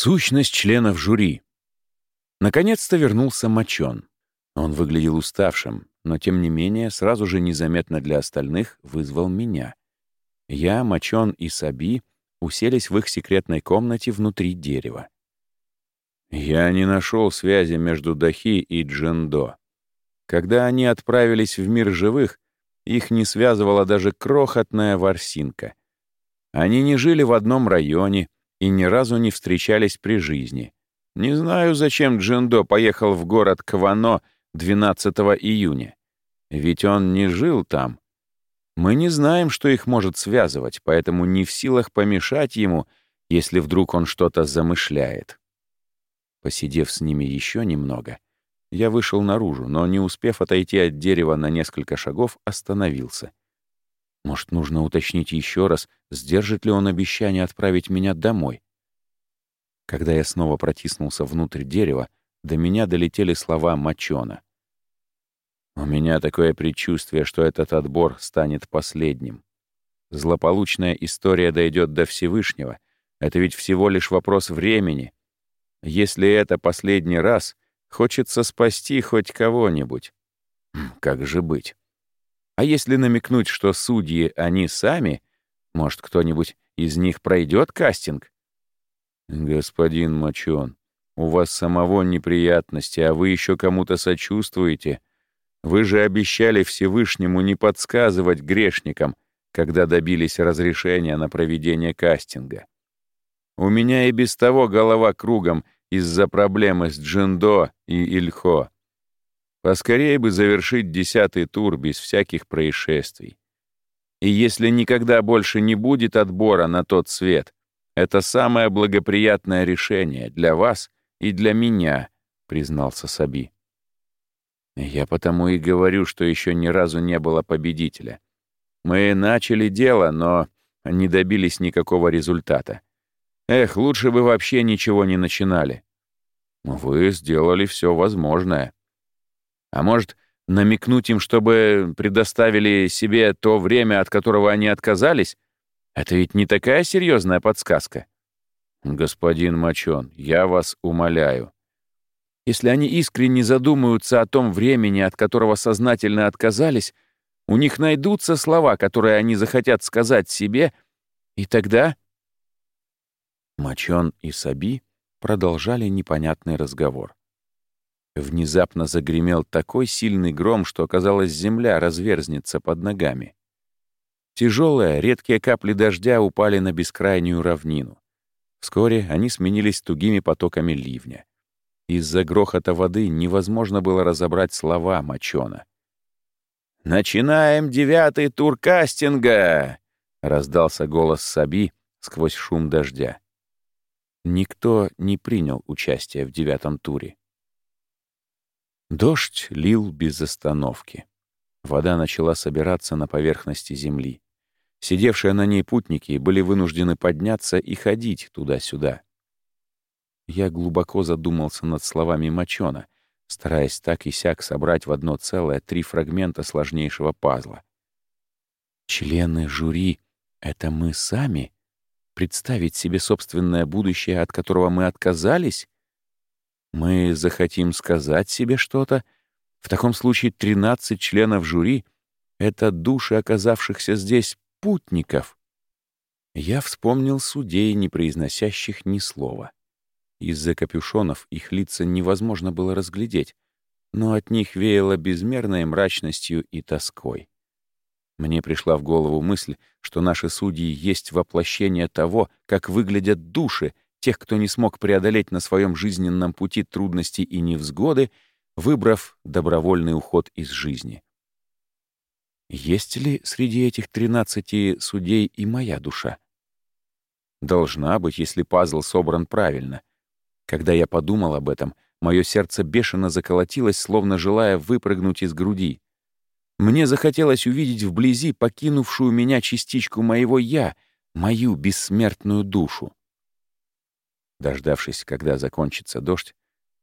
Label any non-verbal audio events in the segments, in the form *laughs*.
Сущность членов жюри. Наконец-то вернулся Мочон. Он выглядел уставшим, но тем не менее сразу же незаметно для остальных вызвал меня. Я, Мочон и Саби уселись в их секретной комнате внутри дерева. Я не нашел связи между Дахи и Джендо. Когда они отправились в мир живых, их не связывала даже крохотная ворсинка. Они не жили в одном районе и ни разу не встречались при жизни. Не знаю, зачем Джендо поехал в город Квано 12 июня. Ведь он не жил там. Мы не знаем, что их может связывать, поэтому не в силах помешать ему, если вдруг он что-то замышляет. Посидев с ними еще немного, я вышел наружу, но, не успев отойти от дерева на несколько шагов, остановился. Может, нужно уточнить еще раз, сдержит ли он обещание отправить меня домой. Когда я снова протиснулся внутрь дерева, до меня долетели слова Мочона. «У меня такое предчувствие, что этот отбор станет последним. Злополучная история дойдет до Всевышнего. Это ведь всего лишь вопрос времени, если это последний раз, хочется спасти хоть кого-нибудь. Как же быть? А если намекнуть, что судьи они сами, может, кто-нибудь из них пройдет кастинг? Господин Мочон, у вас самого неприятности, а вы еще кому-то сочувствуете. Вы же обещали Всевышнему не подсказывать грешникам, когда добились разрешения на проведение кастинга. У меня и без того голова кругом из-за проблемы с Джиндо и Ильхо. Поскорее бы завершить десятый тур без всяких происшествий. И если никогда больше не будет отбора на тот свет, это самое благоприятное решение для вас и для меня, признался Саби. Я потому и говорю, что еще ни разу не было победителя. Мы начали дело, но не добились никакого результата. Эх, лучше бы вообще ничего не начинали. Вы сделали все возможное. А может, намекнуть им, чтобы предоставили себе то время, от которого они отказались? Это ведь не такая серьезная подсказка. Господин Мочон, я вас умоляю. Если они искренне задумаются о том времени, от которого сознательно отказались, у них найдутся слова, которые они захотят сказать себе, и тогда Мочон и Саби продолжали непонятный разговор. Внезапно загремел такой сильный гром, что, казалось, земля разверзнется под ногами. Тяжелые, редкие капли дождя упали на бескрайнюю равнину. Вскоре они сменились тугими потоками ливня. Из-за грохота воды невозможно было разобрать слова Мочона. «Начинаем девятый тур кастинга!» — раздался голос Саби сквозь шум дождя. Никто не принял участие в девятом туре. Дождь лил без остановки. Вода начала собираться на поверхности земли. Сидевшие на ней путники были вынуждены подняться и ходить туда-сюда. Я глубоко задумался над словами Мочона, стараясь так и сяк собрать в одно целое три фрагмента сложнейшего пазла. «Члены жюри — это мы сами?» представить себе собственное будущее, от которого мы отказались? Мы захотим сказать себе что-то? В таком случае 13 членов жюри — это души оказавшихся здесь путников. Я вспомнил судей, не произносящих ни слова. Из-за капюшонов их лица невозможно было разглядеть, но от них веяло безмерной мрачностью и тоской. Мне пришла в голову мысль, что наши судьи есть воплощение того, как выглядят души тех, кто не смог преодолеть на своем жизненном пути трудности и невзгоды, выбрав добровольный уход из жизни. Есть ли среди этих тринадцати судей и моя душа? Должна быть, если пазл собран правильно. Когда я подумал об этом, мое сердце бешено заколотилось, словно желая выпрыгнуть из груди. Мне захотелось увидеть вблизи покинувшую меня частичку моего «я», мою бессмертную душу. Дождавшись, когда закончится дождь,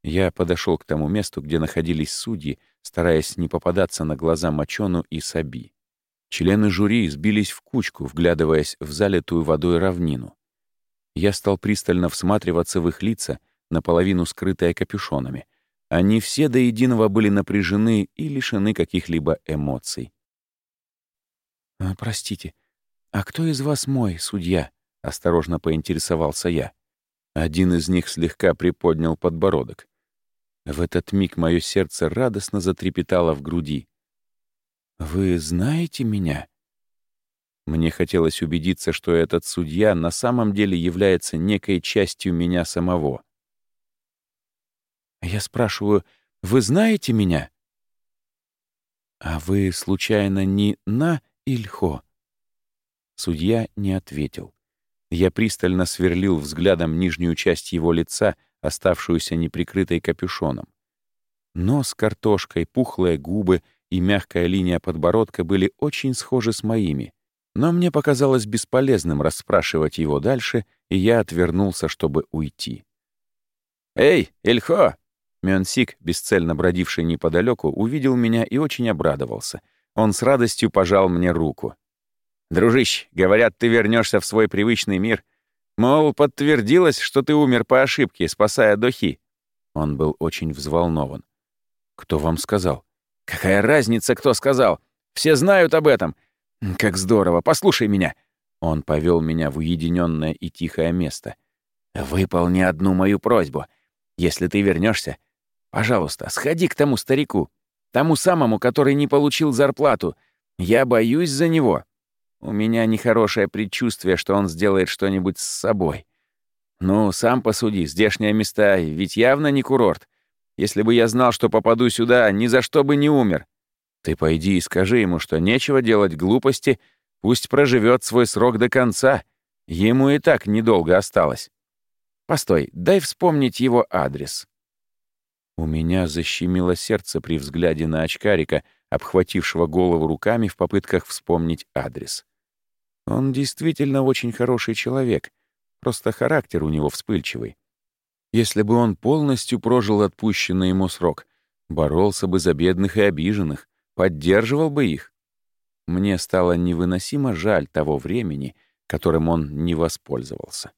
я подошел к тому месту, где находились судьи, стараясь не попадаться на глаза Мочону и Саби. Члены жюри сбились в кучку, вглядываясь в залитую водой равнину. Я стал пристально всматриваться в их лица, наполовину скрытые капюшонами. Они все до единого были напряжены и лишены каких-либо эмоций. «А, «Простите, а кто из вас мой судья?» — осторожно поинтересовался я. Один из них слегка приподнял подбородок. В этот миг мое сердце радостно затрепетало в груди. «Вы знаете меня?» Мне хотелось убедиться, что этот судья на самом деле является некой частью меня самого. Я спрашиваю, «Вы знаете меня?» «А вы, случайно, не на Ильхо?» Судья не ответил. Я пристально сверлил взглядом нижнюю часть его лица, оставшуюся неприкрытой капюшоном. Нос картошкой, пухлые губы и мягкая линия подбородка были очень схожи с моими. Но мне показалось бесполезным расспрашивать его дальше, и я отвернулся, чтобы уйти. «Эй, Эльхо!» Мёнсик, бесцельно бродивший неподалеку, увидел меня и очень обрадовался. Он с радостью пожал мне руку. «Дружище, говорят, ты вернешься в свой привычный мир. Мол, подтвердилось, что ты умер по ошибке, спасая Дохи». Он был очень взволнован. «Кто вам сказал?» «Какая разница, кто сказал? Все знают об этом. Как здорово, послушай меня». Он повел меня в уединенное и тихое место. «Выполни одну мою просьбу. Если ты вернешься, пожалуйста, сходи к тому старику, тому самому, который не получил зарплату. Я боюсь за него. У меня нехорошее предчувствие, что он сделает что-нибудь с собой. Ну, сам посуди, здешние места ведь явно не курорт. Если бы я знал, что попаду сюда, ни за что бы не умер. Ты пойди и скажи ему, что нечего делать глупости, пусть проживет свой срок до конца. Ему и так недолго осталось. Постой, дай вспомнить его адрес. У меня защемило сердце при взгляде на очкарика, обхватившего голову руками в попытках вспомнить адрес. Он действительно очень хороший человек, просто характер у него вспыльчивый. Если бы он полностью прожил отпущенный ему срок, боролся бы за бедных и обиженных, поддерживал бы их. Мне стало невыносимо жаль того времени, которым он не воспользовался.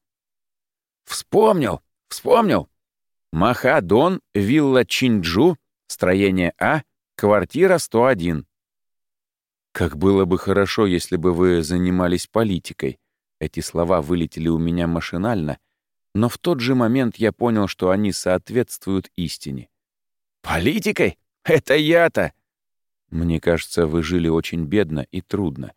«Вспомнил! Вспомнил! Махадон, вилла Чинджу, строение А, квартира 101». «Как было бы хорошо, если бы вы занимались политикой». Эти слова вылетели у меня машинально, но в тот же момент я понял, что они соответствуют истине. «Политикой? Это я-то!» Мне кажется, вы жили очень бедно и трудно.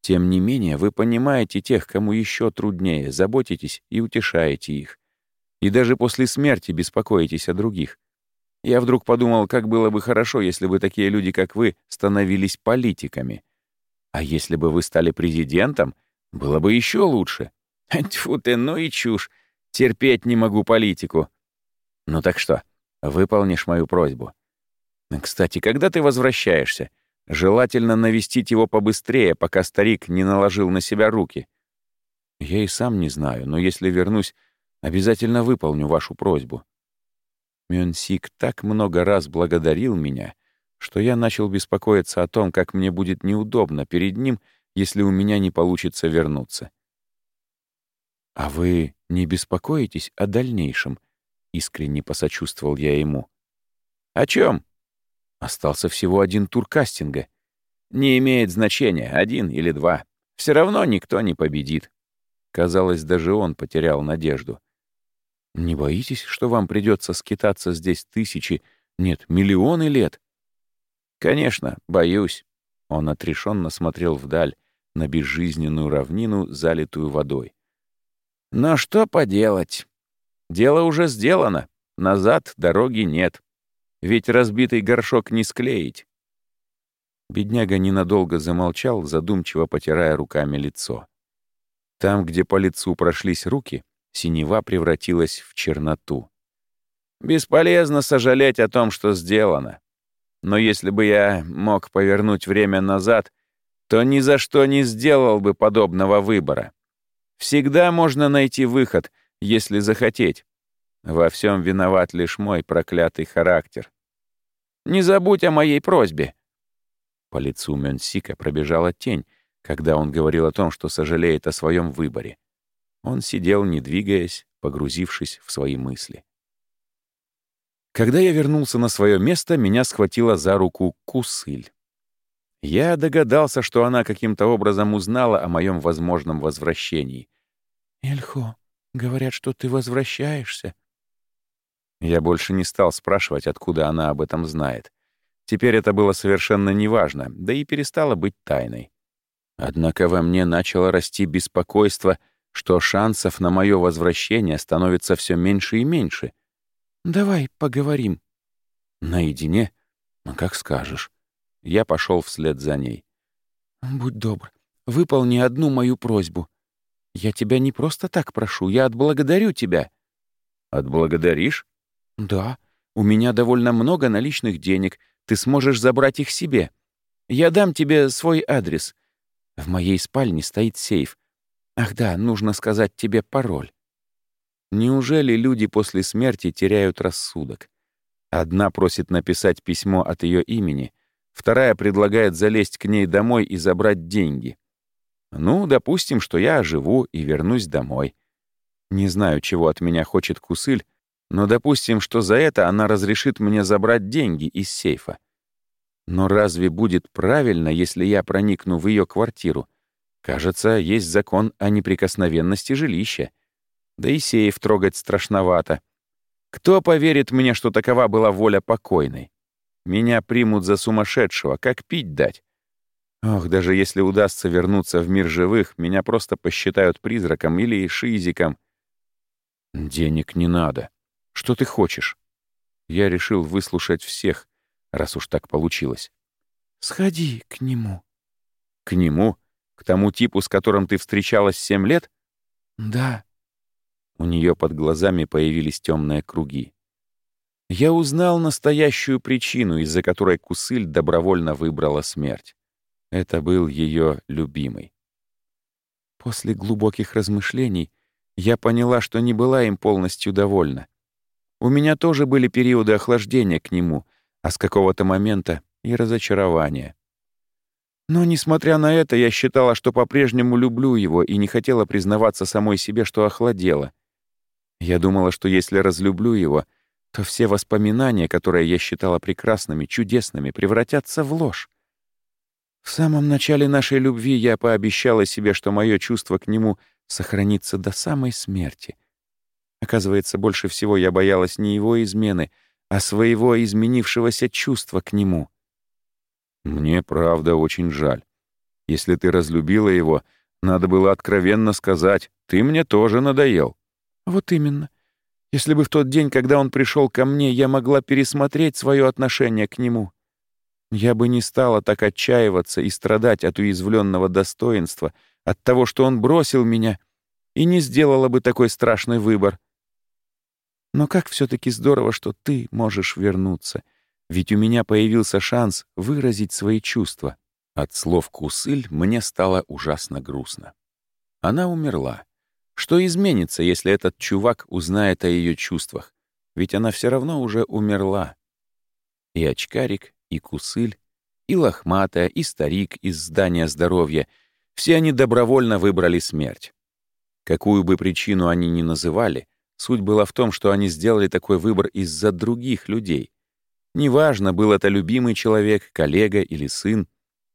Тем не менее, вы понимаете тех, кому еще труднее, заботитесь и утешаете их. И даже после смерти беспокоитесь о других. Я вдруг подумал, как было бы хорошо, если бы такие люди, как вы, становились политиками. А если бы вы стали президентом, было бы еще лучше. *laughs* Тьфу ты, ну и чушь. Терпеть не могу политику. Ну так что, выполнишь мою просьбу? Кстати, когда ты возвращаешься? Желательно навестить его побыстрее, пока старик не наложил на себя руки. Я и сам не знаю, но если вернусь, обязательно выполню вашу просьбу. Мюнсик так много раз благодарил меня, что я начал беспокоиться о том, как мне будет неудобно перед ним, если у меня не получится вернуться. «А вы не беспокоитесь о дальнейшем?» — искренне посочувствовал я ему. «О чем? Остался всего один тур кастинга. Не имеет значения, один или два. Все равно никто не победит. Казалось, даже он потерял надежду. Не боитесь, что вам придется скитаться здесь тысячи, нет, миллионы лет? Конечно, боюсь. Он отрешенно смотрел вдаль, на безжизненную равнину, залитую водой. Но что поделать? Дело уже сделано. Назад дороги нет. Ведь разбитый горшок не склеить. Бедняга ненадолго замолчал, задумчиво потирая руками лицо. Там, где по лицу прошлись руки, синева превратилась в черноту. Бесполезно сожалеть о том, что сделано. Но если бы я мог повернуть время назад, то ни за что не сделал бы подобного выбора. Всегда можно найти выход, если захотеть. Во всем виноват лишь мой проклятый характер. Не забудь о моей просьбе». По лицу Мёнсика пробежала тень, когда он говорил о том, что сожалеет о своем выборе. Он сидел, не двигаясь, погрузившись в свои мысли. Когда я вернулся на свое место, меня схватила за руку Кусыль. Я догадался, что она каким-то образом узнала о моем возможном возвращении. «Эльхо, говорят, что ты возвращаешься». Я больше не стал спрашивать, откуда она об этом знает. Теперь это было совершенно неважно, да и перестало быть тайной. Однако во мне начало расти беспокойство, что шансов на мое возвращение становится все меньше и меньше. «Давай поговорим». «Наедине? Ну, как скажешь». Я пошел вслед за ней. «Будь добр, выполни одну мою просьбу. Я тебя не просто так прошу, я отблагодарю тебя». «Отблагодаришь?» «Да. У меня довольно много наличных денег. Ты сможешь забрать их себе. Я дам тебе свой адрес. В моей спальне стоит сейф. Ах да, нужно сказать тебе пароль». Неужели люди после смерти теряют рассудок? Одна просит написать письмо от ее имени, Вторая предлагает залезть к ней домой и забрать деньги. Ну, допустим, что я оживу и вернусь домой. Не знаю, чего от меня хочет Кусыль, но допустим, что за это она разрешит мне забрать деньги из сейфа. Но разве будет правильно, если я проникну в ее квартиру? Кажется, есть закон о неприкосновенности жилища. Да и сейф трогать страшновато. Кто поверит мне, что такова была воля покойной? Меня примут за сумасшедшего, как пить дать. Ох, даже если удастся вернуться в мир живых, меня просто посчитают призраком или шизиком. Денег не надо. Что ты хочешь? Я решил выслушать всех, раз уж так получилось. Сходи к нему. К нему? К тому типу, с которым ты встречалась семь лет? Да. У нее под глазами появились темные круги я узнал настоящую причину, из-за которой Кусыль добровольно выбрала смерть. Это был ее любимый. После глубоких размышлений я поняла, что не была им полностью довольна. У меня тоже были периоды охлаждения к нему, а с какого-то момента и разочарования. Но, несмотря на это, я считала, что по-прежнему люблю его и не хотела признаваться самой себе, что охладела. Я думала, что если разлюблю его — то все воспоминания, которые я считала прекрасными, чудесными, превратятся в ложь. В самом начале нашей любви я пообещала себе, что мое чувство к нему сохранится до самой смерти. Оказывается, больше всего я боялась не его измены, а своего изменившегося чувства к нему. Мне, правда, очень жаль. Если ты разлюбила его, надо было откровенно сказать, ты мне тоже надоел. Вот именно. Если бы в тот день, когда он пришел ко мне, я могла пересмотреть свое отношение к нему, я бы не стала так отчаиваться и страдать от уязвленного достоинства, от того, что он бросил меня, и не сделала бы такой страшный выбор. Но как все-таки здорово, что ты можешь вернуться, ведь у меня появился шанс выразить свои чувства. От слов Кусыль мне стало ужасно грустно. Она умерла. Что изменится, если этот чувак узнает о ее чувствах? Ведь она все равно уже умерла. И очкарик, и кусыль, и лохматая, и старик из здания здоровья — все они добровольно выбрали смерть. Какую бы причину они ни называли, суть была в том, что они сделали такой выбор из-за других людей. Неважно, был это любимый человек, коллега или сын,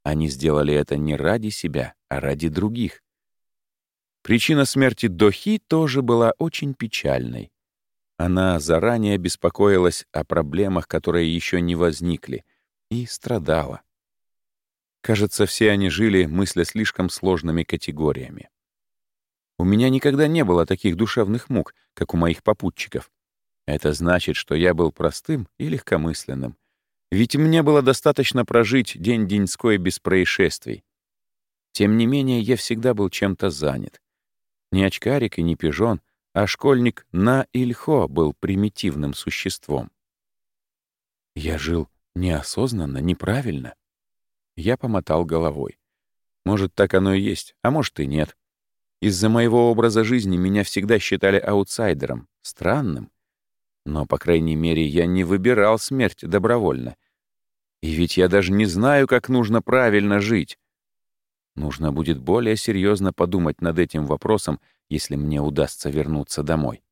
они сделали это не ради себя, а ради других. Причина смерти Дохи тоже была очень печальной. Она заранее беспокоилась о проблемах, которые еще не возникли, и страдала. Кажется, все они жили, мысля слишком сложными категориями. У меня никогда не было таких душевных мук, как у моих попутчиков. Это значит, что я был простым и легкомысленным. Ведь мне было достаточно прожить день-деньской без происшествий. Тем не менее, я всегда был чем-то занят. Не очкарик и не пижон, а школьник на Ильхо был примитивным существом. Я жил неосознанно, неправильно. Я помотал головой. Может, так оно и есть, а может и нет. Из-за моего образа жизни меня всегда считали аутсайдером, странным. Но, по крайней мере, я не выбирал смерть добровольно. И ведь я даже не знаю, как нужно правильно жить. Нужно будет более серьезно подумать над этим вопросом если мне удастся вернуться домой.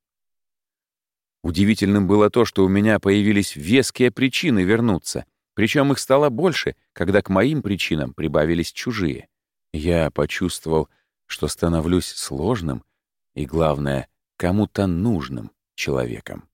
Удивительным было то, что у меня появились веские причины вернуться, причем их стало больше, когда к моим причинам прибавились чужие. Я почувствовал, что становлюсь сложным и, главное, кому-то нужным человеком.